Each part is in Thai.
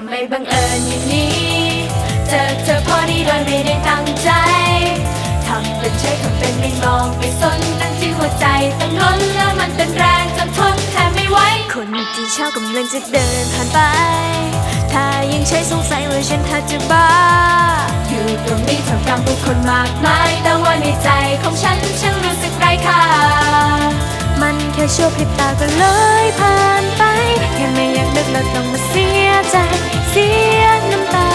ำไมบังเอิญอย่างนี้เจอเธอพอดีโดยไม่ได้ตั้งใจทำเป็นใช้ทำเป็นไม่มองไม่สนตั้งที่หัวใจต้องล้นแล้วมันเป็นแรงจนทนแทนไม่ไหวคนที่ชอบกำลังจะเดินผ่านไป ถ้ายังใช้สงสัยว่าฉันถ้าจะบ้า อยู่ตรงนี้ท่ามกลางผู้คนมากมายแต่ว่าในใจของฉันฉันรู้สึกไร้ค่า มันแค่ชั่วพริบตาก็เลยผ่านไปแค่ไม่อยากนึกแล้วต้องมาเสียใจ เสียน้ำตา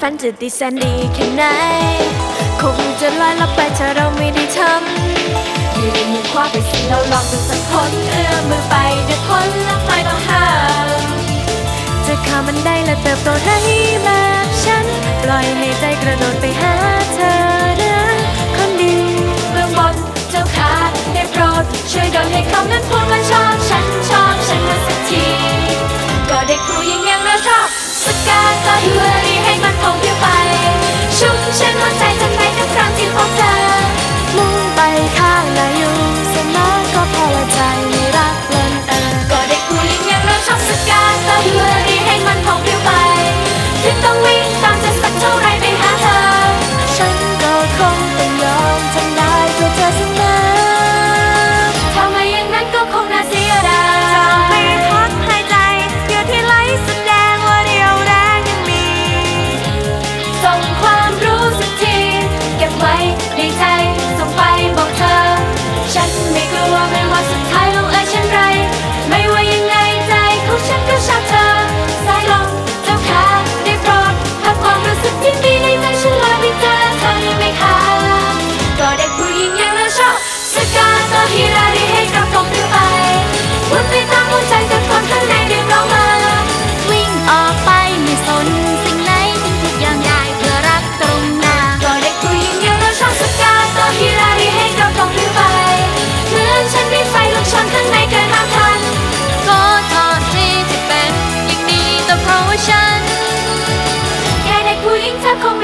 ฝันจะดีแสนดีแค่ไหน คงจะลอยลับไปถ้าเราไม่ได้ทำยืนมือคว้าไปสิเราลองดูสักคนเอื้อมมือไปเด็กคนล้วไม่ต้องห้ามจะข้ามมันได้และเติบโตได้แบบฉัน ปล่อยให้ใจกระโดดไปหาเธอนะคนดีเบื้องบนเจ้าขาได้โปรดช่วยโดนให้เขานั้นพูดว่าชอบฉันชอบฉันมาสักที ก็เด็กผู้หญิงย่างเราชอบสกาต่อฮิวารีาม ที่